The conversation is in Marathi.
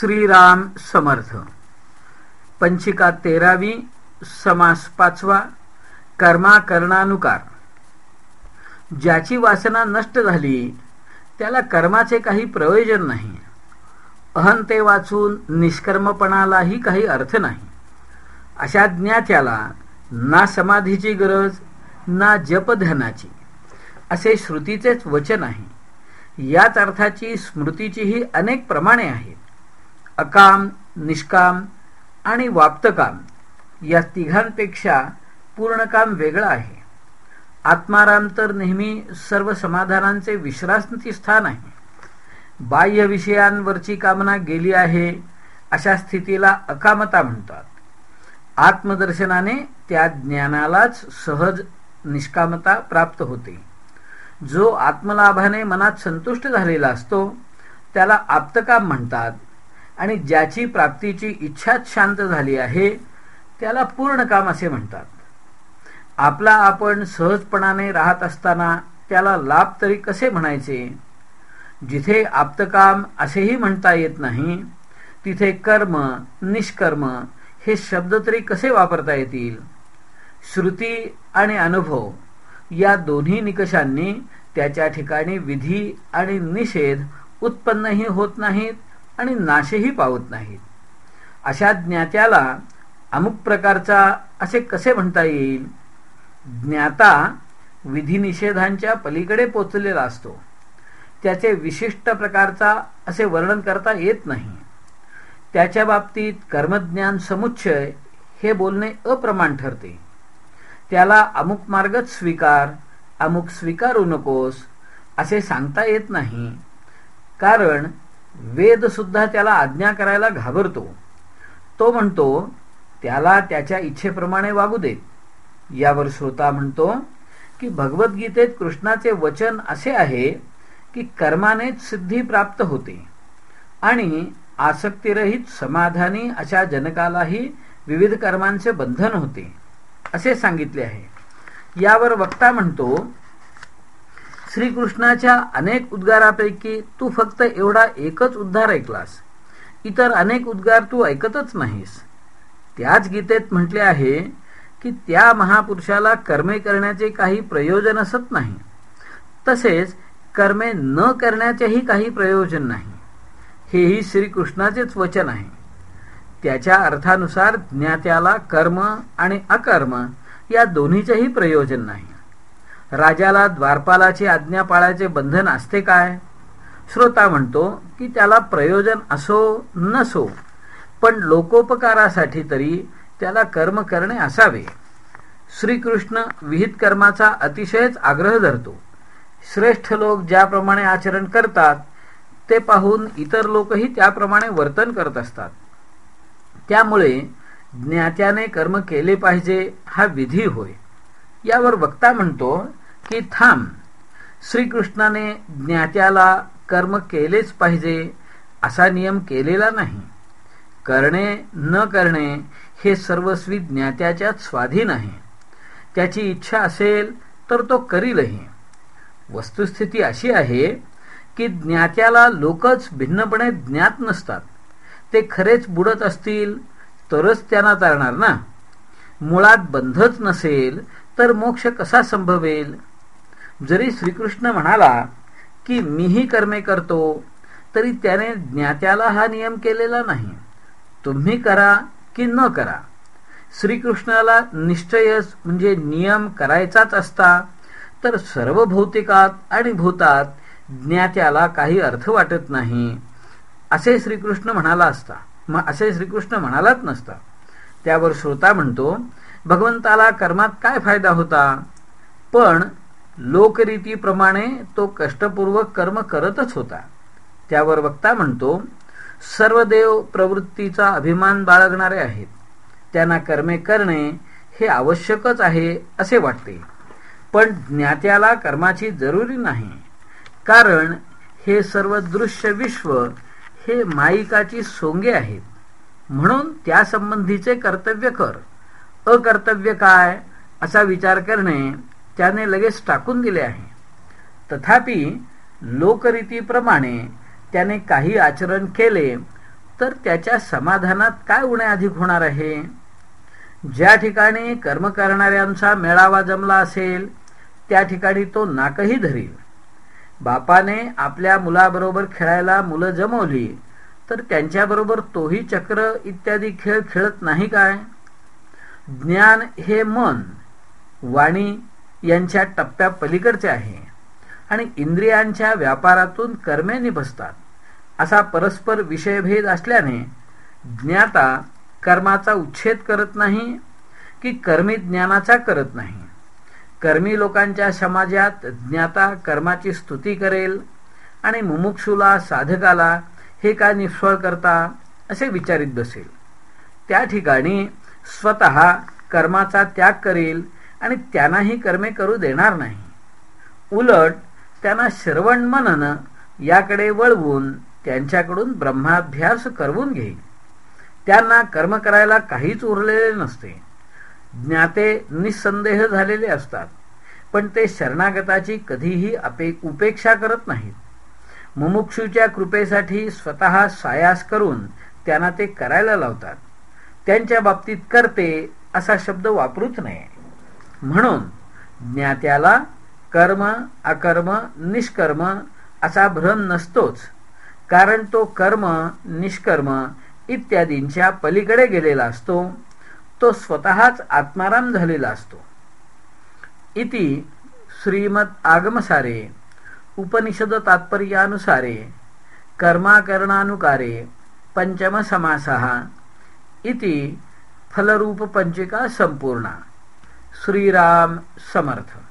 श्रीराम समर्थ. पंचिका तेरावी समास पाचवा कर्मा कर्णानुकार. ज्याची वासना नष्ट झाली त्याला कर्माचे काही प्रयोजन नाही. अहंते वाचून निष्कर्मपणालाही काही अर्थ नाही. अशा ज्ञात्याला ना समाधीची गरज ना जपध्यानाची असे श्रुतीचेच वचन आहे. याच अर्थाची स्मृतीचीही अनेक प्रमाणे आहेत. अकाम निष्काम आणि वाप्तकाम या तिघांपेक्षा पूर्णकाम वेगळं आहे. आत्माराम तर नेहमी सर्व समाधानांचे विश्रांती स्थान आहे. बाह्य विषयांवरची कामना गेली आहे अशा स्थितीला अकामता म्हणतात. आत्मदर्शनाने त्या ज्ञानालाच सहज निष्कामता प्राप्त होते. जो आत्मलाभाने मनात संतुष्ट झालेला असतो त्याला आप्तकाम म्हणतात. आणि ज्याची प्राप्तीची इच्छाच शांत झाली आहे त्याला पूर्ण काम असे म्हणतात. आपला आपण सहजपणाने राहत असताना त्याला लाभ तरी कसे म्हणायचे? जिथे आप्तकाम असेही म्हणता येत नाही तिथे कर्म निष्कर्म हे शब्द तरी कसे वापरता येतील? श्रुती आणि अनुभव या दोन्ही निकषांनी त्याच्या ठिकाणी विधी आणि निषेध उत्पन्नही होत नाहीत आणि नाशही पावत नाहीत. अशा ज्ञात्याला अमुक प्रकारचा असे कसे म्हणता येईल? ज्ञाता विधिनिषेधांच्या पलीकडे पोचलेला असतो. त्याचे विशिष्ट प्रकारचा असे वर्णन करता येत नाही. त्याच्या बाबतीत कर्मज्ञान समुच्चय हे बोलणे अप्रमाण ठरते. त्याला अमुक मार्गच स्वीकार अमुक स्वीकारू नकोस असे सांगता येत नाही. कारण वेद सुद्धा त्याला आज्ञा करायला घाबरतो. तो म्हणतो त्याला त्याच्या इच्छेप्रमाणे वागू देत यावर श्रोता म्हणतो की भगवद्गीतेत कृष्णाचे वचन असे आहे की कर्मानेच सिद्धी प्राप्त होते. आणि आसक्तीरहित समाधानी अशा जनकालाही विविध कर्मांचे बंधन होते. असे सांगितले आहे. यावर वक्ता म्हणतो श्रीकृष्णाच्या अनेक उद्गारापैकी तू फक्त एवढा एकच उद्धार ऐकलास. इतर अनेक उद्गार तू ऐकतच नाहीस. त्याच गीतेत म्हटले आहे की त्या महापुरुषाला कर्मे करण्याचे काही प्रयोजन असत नाही. तसेच कर्मे न करण्याचेही काही प्रयोजन नाही. हेही श्रीकृष्णाचेच वचन आहे. त्याच्या अर्थानुसार ज्ञात्याला कर्म आणि अकर्म या दोन्हीचेही प्रयोजन नाही. राजाला द्वारपालाची आज्ञा पाळायचे बंधन असते काय? श्रोता म्हणतो की त्याला प्रयोजन असो नसो पण लोकोपकारासाठी तरी त्याला कर्म करणे असावे. श्रीकृष्ण विहित कर्माचा अतिशयच आग्रह धरतो. श्रेष्ठ लोक ज्याप्रमाणे आचरण करतात ते पाहून इतर लोकही त्याप्रमाणे वर्तन करत असतात. त्यामुळे ज्ञात्याने कर्म केले पाहिजे हा विधी होय. यावर वक्ता म्हणतो की थांब. श्रीकृष्णाने ज्ञात्याला कर्म केलेच पाहिजे असा नियम केलेला नाही. करणे न करणे हे सर्वस्वी ज्ञात्याच्याच स्वाधीन आहे. त्याची इच्छा असेल तर तो करीलही. वस्तुस्थिती अशी आहे की ज्ञात्याला लोकच भिन्नपणे ज्ञात नसतात. ते खरेच बुडत असतील तरच त्यांना तरणार ना. मुळात बंधच नसेल तर मोक्ष कसा संभवेल? जरी श्रीकृष्ण म्हणाला की मीही कर्मे करतो तरी त्याने ज्ञात्याला हा नियम केलेला नाही. तुम्ही करा की न करा. श्रीकृष्णाला निश्चयच म्हणजे नियम करायचाच असता तर सर्व भौतिकात आणि भूतात ज्ञात्याला काही अर्थ वाटत नाही. असे श्रीकृष्ण म्हणाला असता. मग असे श्रीकृष्ण म्हणालाच नसता. त्यावर श्रोता म्हणतो भगवंताला कर्मात काय फायदा होता? पण लोकरीतीप्रमाणे तो कष्टपूर्वक कर्म करतच होता. त्यावर वक्ता म्हणतो सर्व देव प्रवृत्तीचा अभिमान बाळगणारे आहेत. त्यांना कर्मे करणे हे आवश्यकच आहे असे वाटते. पण ज्ञात्याला कर्माची जरुरी नाही. कारण हे सर्व दृश्य विश्व हे माईकाची सोंगे आहेत. म्हणून त्यासंबंधीचे कर्तव्य कर. अकर्तव्य काय? असा विचार करणे त्याने लगेच टाकून दिले आहे. तथापि लोकरीतीप्रमाणे त्याने काही आचरण केले तर त्याच्या समाधानात काय उणे अधिक होणार आहे? ज्या ठिकाणी कर्म करणाऱ्यांचा मेळावा जमला असेल त्या ठिकाणी तो नाकही धरील. बापाने आपल्या मुलाबरोबर खेळायला मुलं जमवली तर त्यांच्याबरोबर तोही चक्र इत्यादी खेळ खेळत नाही काय? ज्ञान हे मन वाणी यांच्या टप्प्या पलीकडचे आहे आणि इंद्रियांच्या व्यापारातून कर्मे निभसतात. असा परस्पर विषयभेद असल्याने ज्ञाता कर्माचा उच्छेद करत नाही की कर्मी ज्ञानाचा करत नाही. कर्मी लोकांच्या समाजात ज्ञाता कर्माची स्तुती करेल आणि मुमुक्षुला साधकाला हे काय निष्फळ करता असे विचारित बसेल. त्या ठिकाणी स्वतः कर्माचा त्याग करेल आणि त्यांनाही कर्मे करू देणार नाही. उलट त्यांना श्रवण मनन याकडे वळवून त्यांच्याकडून ब्रह्माभ्यास करवून घेईल. त्यांना कर्म करायला काहीच उरलेले नसते. ज्ञाते निसंदेह झालेले असतात पण ते शरणागताची कधीही अपे उपेक्षा करत नाहीत. मुमुक्षूच्या कृपेसाठी स्वतः सायास करून त्यांना ते करायला लावतात. त्यांच्या बाबतीत करते असा शब्द वापरूच नये. म्हणून ज्ञात्याला कर्म अकर्म निष्कर्म असा भ्रम नसतोच. कारण तो कर्म निष्कर्म इत्यादींच्या पलीकडे गेलेला असतो. तो स्वतःच आत्माराम झालेला असतो. इति श्रीमद आगमसारे उपनिषद तात्पर्यानुसारे कर्माकरणानुकारे पंचम समासः इति फलरूप पंचिका संपूर्णा। श्रीराम समर्थ।